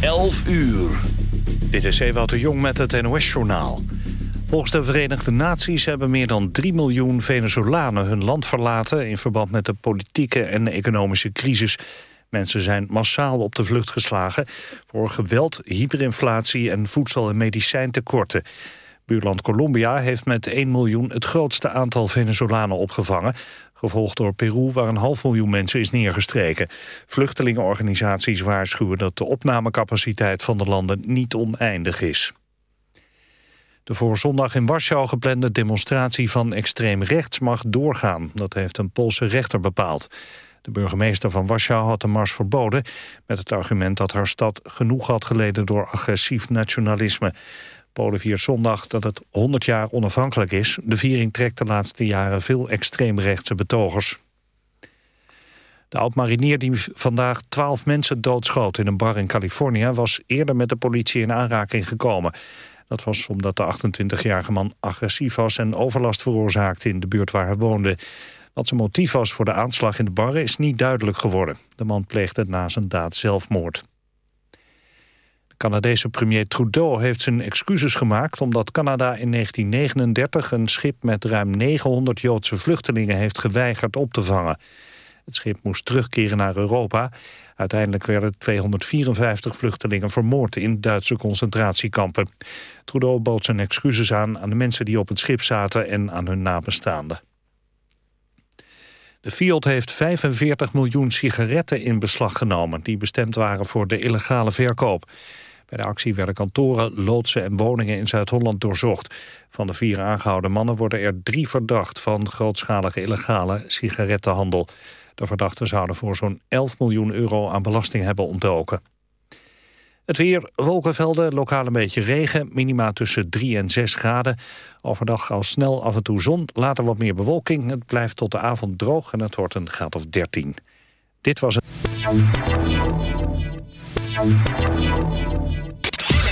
11 uur. Dit is Ewout de Jong met het NOS-journaal. Volgens de Verenigde Naties hebben meer dan 3 miljoen Venezolanen hun land verlaten... in verband met de politieke en economische crisis. Mensen zijn massaal op de vlucht geslagen... voor geweld, hyperinflatie en voedsel- en medicijntekorten. Buurland Colombia heeft met 1 miljoen het grootste aantal Venezolanen opgevangen gevolgd door Peru waar een half miljoen mensen is neergestreken. Vluchtelingenorganisaties waarschuwen dat de opnamecapaciteit van de landen niet oneindig is. De voor zondag in Warschau geplande demonstratie van extreem rechts mag doorgaan. Dat heeft een Poolse rechter bepaald. De burgemeester van Warschau had de mars verboden... met het argument dat haar stad genoeg had geleden door agressief nationalisme. Polen viert zondag dat het 100 jaar onafhankelijk is. De viering trekt de laatste jaren veel extreemrechtse betogers. De oud-marinier die vandaag 12 mensen doodschoot in een bar in Californië... was eerder met de politie in aanraking gekomen. Dat was omdat de 28-jarige man agressief was en overlast veroorzaakte in de buurt waar hij woonde. Wat zijn motief was voor de aanslag in de bar is niet duidelijk geworden. De man pleegde na zijn daad zelfmoord. Canadese premier Trudeau heeft zijn excuses gemaakt... omdat Canada in 1939 een schip met ruim 900 Joodse vluchtelingen... heeft geweigerd op te vangen. Het schip moest terugkeren naar Europa. Uiteindelijk werden 254 vluchtelingen vermoord in Duitse concentratiekampen. Trudeau bood zijn excuses aan aan de mensen die op het schip zaten... en aan hun nabestaanden. De Fiat heeft 45 miljoen sigaretten in beslag genomen... die bestemd waren voor de illegale verkoop. Bij de actie werden kantoren, loodsen en woningen in Zuid-Holland doorzocht. Van de vier aangehouden mannen worden er drie verdacht... van grootschalige illegale sigarettenhandel. De verdachten zouden voor zo'n 11 miljoen euro aan belasting hebben ontdoken. Het weer, wolkenvelden, lokaal een beetje regen, minima tussen 3 en 6 graden. Overdag al snel af en toe zon, later wat meer bewolking. Het blijft tot de avond droog en het wordt een graad of 13. Dit was het.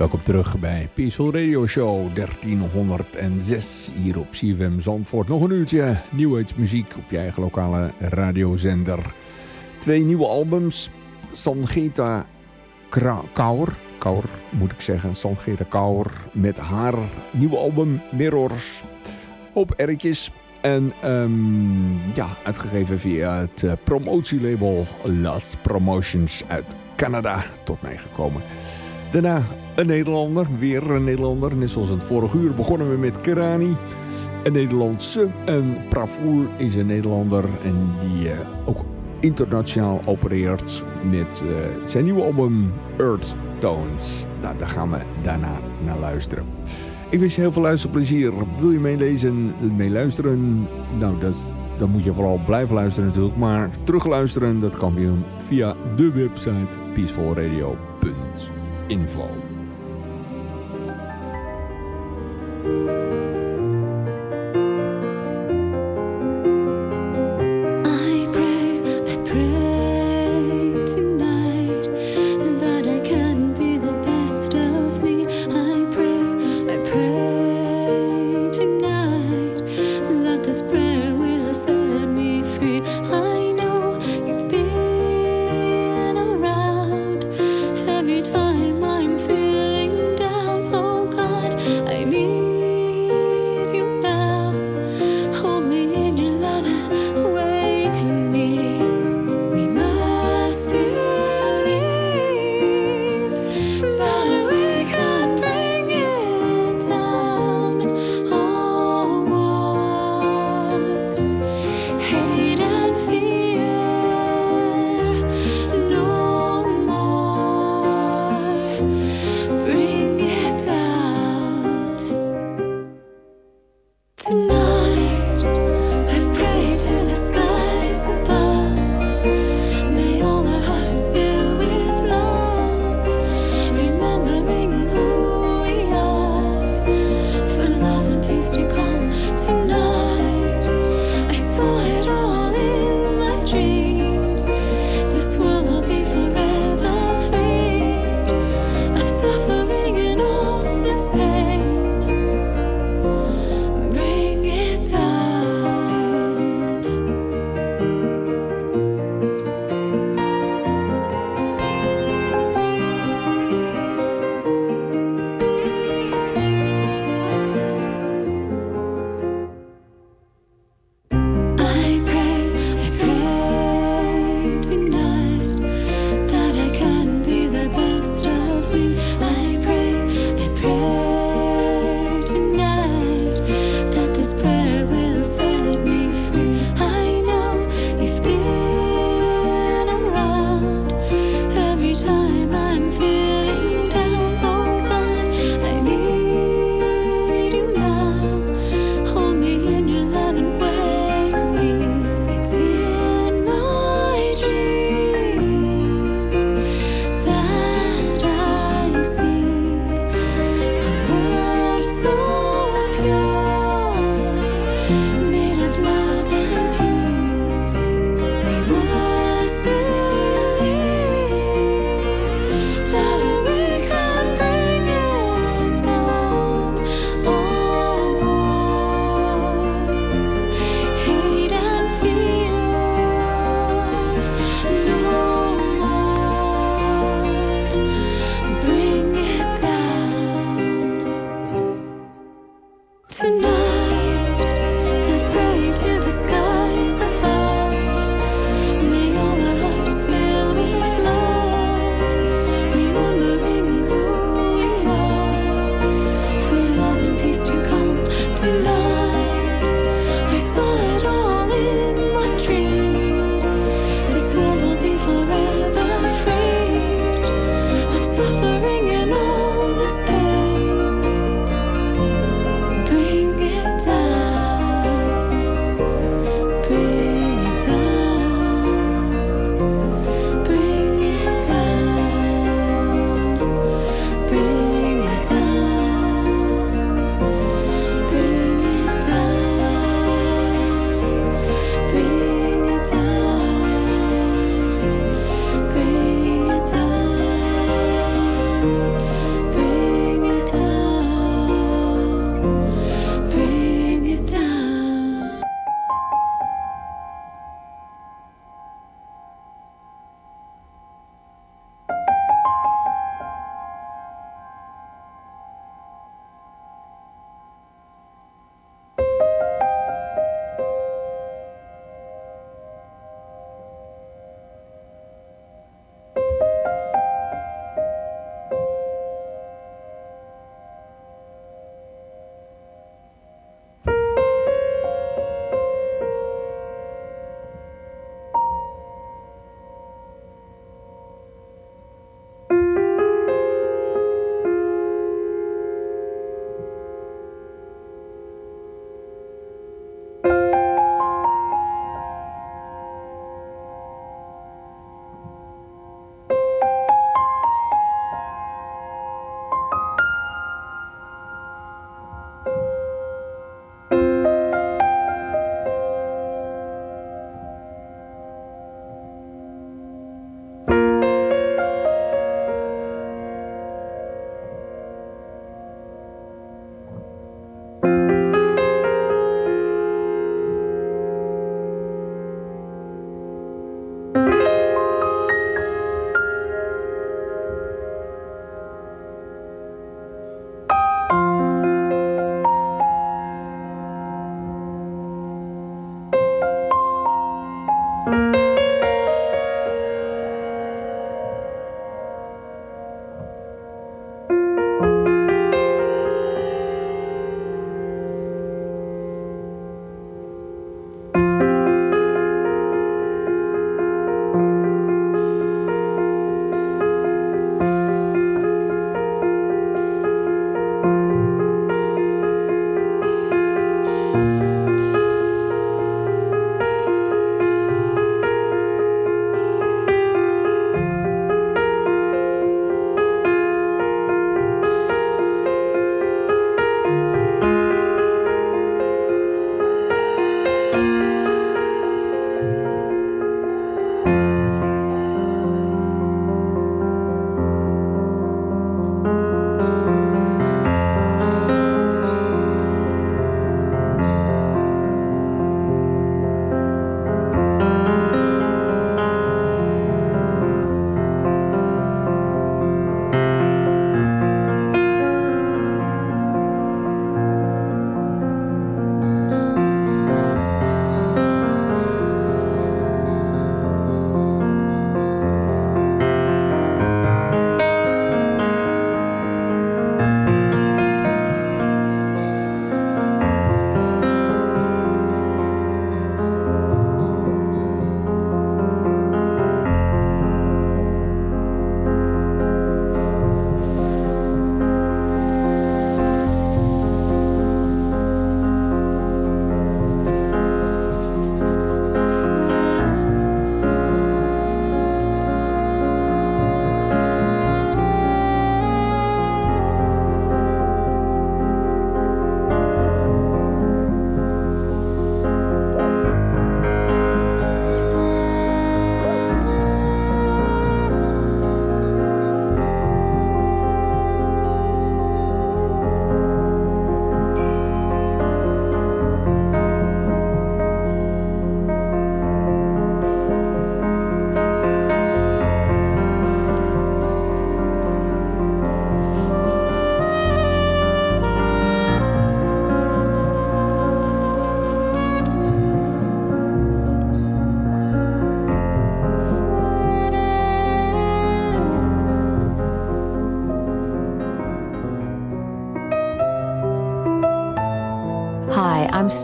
Welkom terug bij Peaceful Radio Show 1306 hier op CFM Zandvoort. Nog een uurtje nieuwheidsmuziek op je eigen lokale radiozender. Twee nieuwe albums. Sangeta Kauer, Kauer moet ik zeggen, Sangeta Kauer met haar nieuwe album Mirrors. Op erretjes en um, ja, uitgegeven via het uh, promotielabel Last Promotions uit Canada tot mij gekomen. Daarna een Nederlander, weer een Nederlander. Net zoals het vorige uur begonnen we met Kerani. Een Nederlandse. En Pravoer is een Nederlander en die uh, ook internationaal opereert met uh, zijn nieuwe album Earth Tones. Nou, daar gaan we daarna naar luisteren. Ik wens je heel veel luisterplezier. Wil je meelezen, meeluisteren? Nou, dat, dan moet je vooral blijven luisteren natuurlijk. Maar terugluisteren, dat kan via de website peacefulradio.nl info.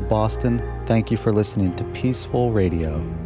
Boston. Thank you for listening to Peaceful Radio.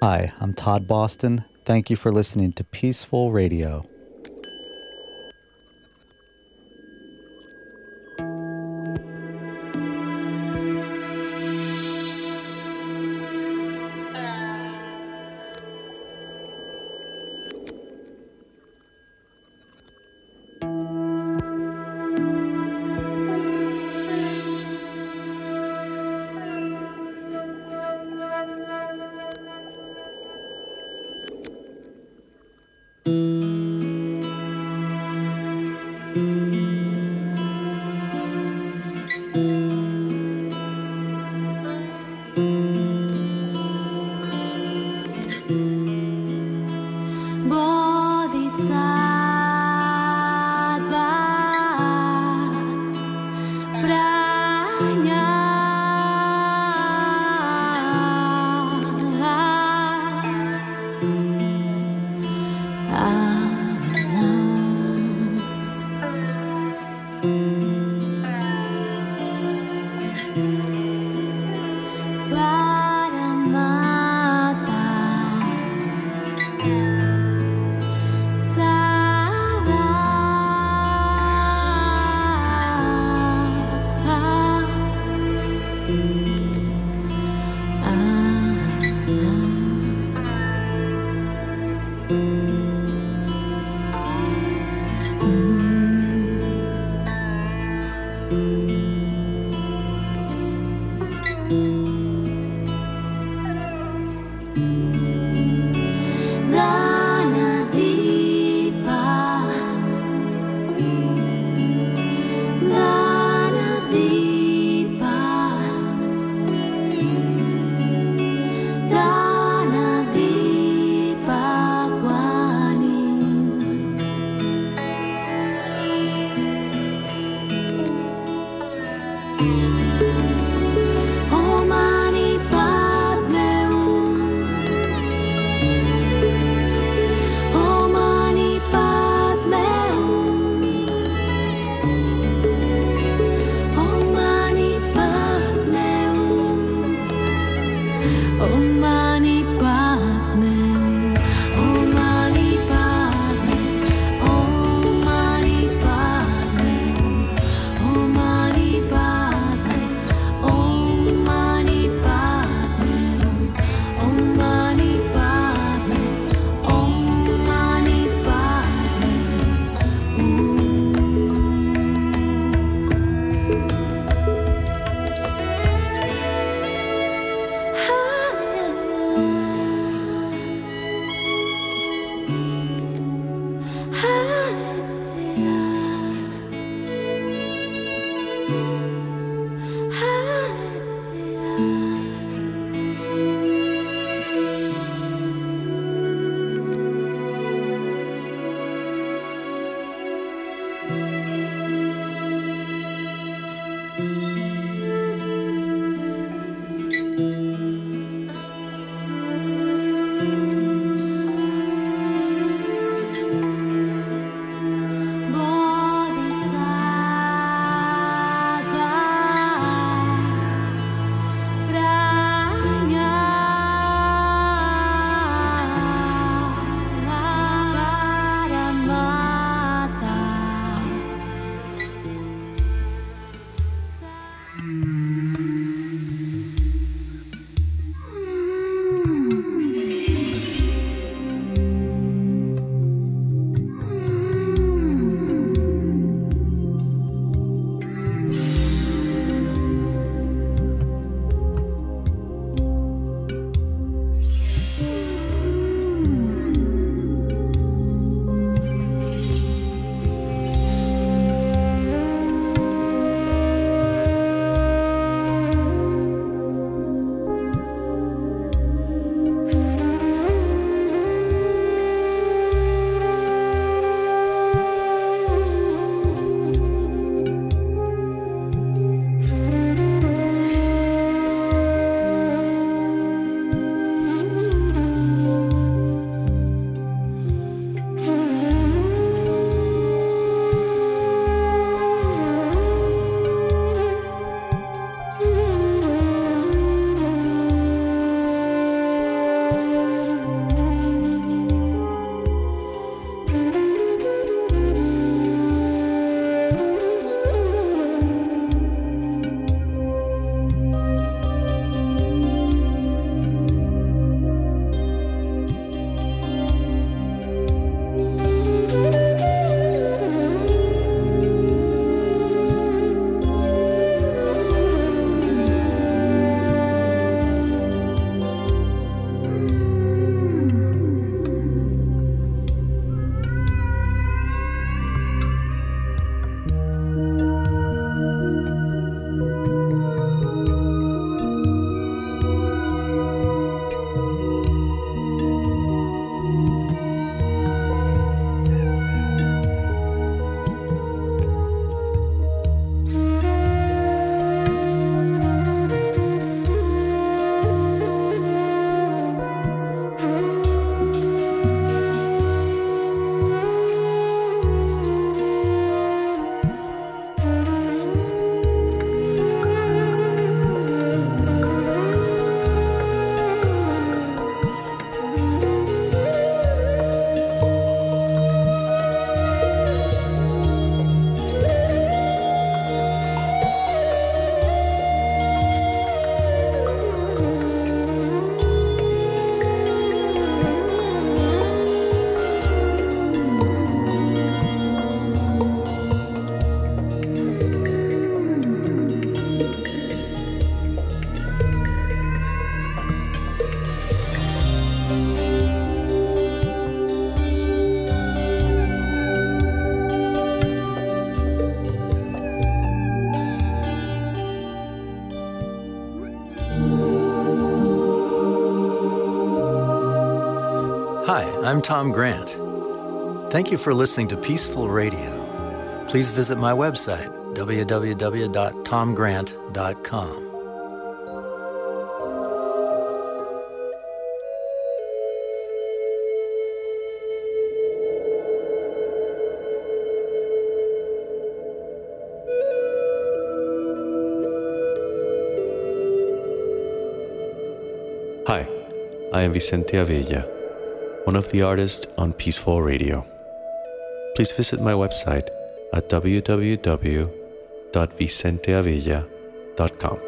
Hi, I'm Todd Boston. Thank you for listening to Peaceful Radio. I'm Tom Grant. Thank you for listening to Peaceful Radio. Please visit my website, www.tomgrant.com. Hi, I am Vicente Avella, one of the artists on Peaceful Radio. Please visit my website at www.vicenteavella.com.